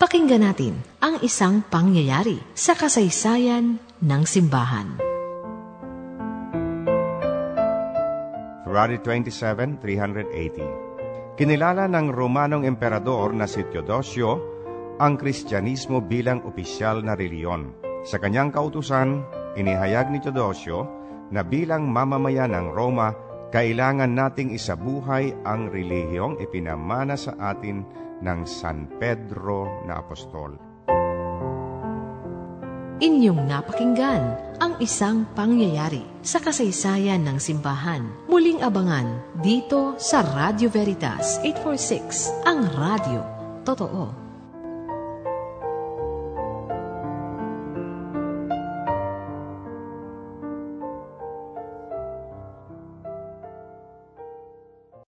Pakinggan natin ang isang pangyayari sa kasaysayan ng simbahan. February 27, 380 Kinilala ng Romanong Emperador na si Teodosio ang Kristyanismo bilang opisyal na reliyon. Sa kanyang kautusan, inihayag ni Teodosio na bilang mamamayan ng Roma, kailangan nating isabuhay ang relihiyong ipinamana sa atin ng San Pedro na Apostol. Inyong napakinggan ang isang pangyayari sa kasaysayan ng simbahan. Muling abangan dito sa Radio Veritas 846, ang radio. Totoo.